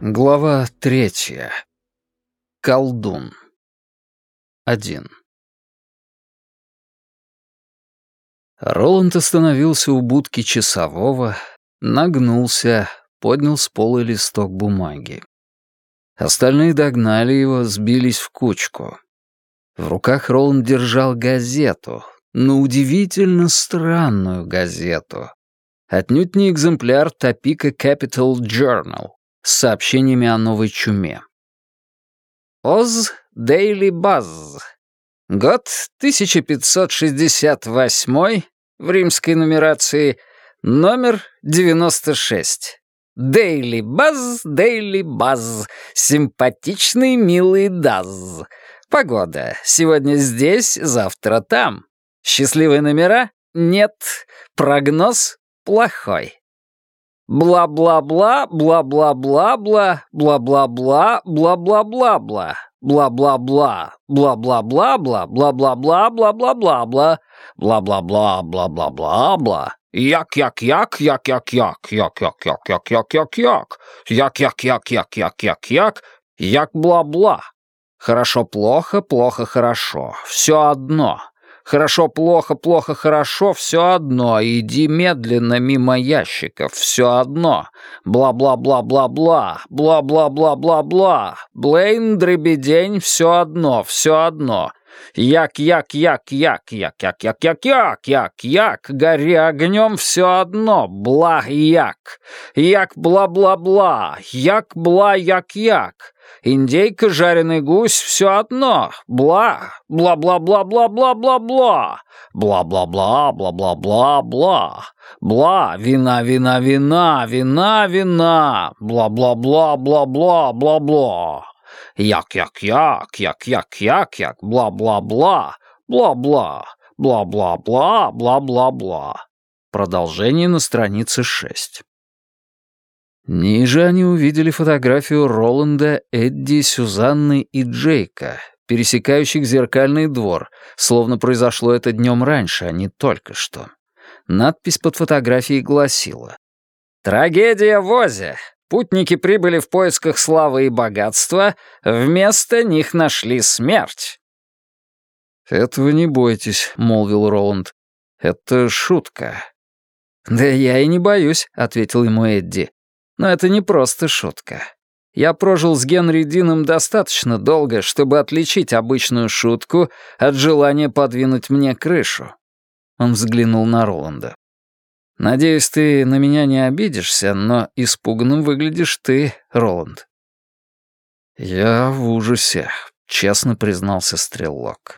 Глава третья. Колдун. Один. Роланд остановился у будки часового, нагнулся, поднял с пола листок бумаги. Остальные догнали его, сбились в кучку. В руках Роланд держал газету, но удивительно странную газету. Отнюдь не экземпляр Топика Capital Journal с сообщениями о новой чуме. Оз Дейли Базз. Год 1568 в римской нумерации, номер 96. Дейли Базз, Дейли Базз, симпатичный, милый Даз. Погода. Сегодня здесь, завтра там. Счастливые номера? Нет. Прогноз плохой. Бла-бла-бла, бла-бла-бла-бла, бла-бла-бла, бла-бла-бла-бла, бла-бла-бла, бла-бла-бла-бла, бла-бла-бла, бла-бла-бла-бла, бла-бла-бла, бла-бла-бла-бла. Як-як-як, як-як-як, як-як-як-як-як-як-як, як-як-як-як-як-як-як, як бла-бла. Хорошо-плохо, плохо-хорошо, все одно. Хорошо, плохо, плохо, хорошо, все одно. Иди медленно мимо ящиков, все одно. Бла-бла-бла-бла-бла, бла-бла-бла-бла-бла. Блейн, дребедень, все одно, все одно. Як-як-як-як-як-як-як-як-як, гори огнем все одно, бла-як. Як-бла-бла-бла, як-бла-як-як. Индейка, жареный гусь, все одно. Бла, бла-бла-бла-бла-бла-бла-бла. Бла-бла-бла-бла-бла-бла-бла. Бла, вина, вина, вина, вина, вина. Бла-бла-бла-бла-бла-бла-бла. Як-як-як, як-як-як-як, бла-бла-бла, бла-бла, бла-бла-бла, бла-бла-бла. Продолжение на странице шесть. Ниже они увидели фотографию Роланда, Эдди, Сюзанны и Джейка, пересекающих зеркальный двор, словно произошло это днем раньше, а не только что. Надпись под фотографией гласила «Трагедия в Озе. Путники прибыли в поисках славы и богатства, вместо них нашли смерть». «Этого не бойтесь», — молвил Роланд. «Это шутка». «Да я и не боюсь», — ответил ему Эдди. Но это не просто шутка. Я прожил с Генри Дином достаточно долго, чтобы отличить обычную шутку от желания подвинуть мне крышу. Он взглянул на Роланда. «Надеюсь, ты на меня не обидишься, но испуганным выглядишь ты, Роланд». «Я в ужасе», — честно признался Стрелок.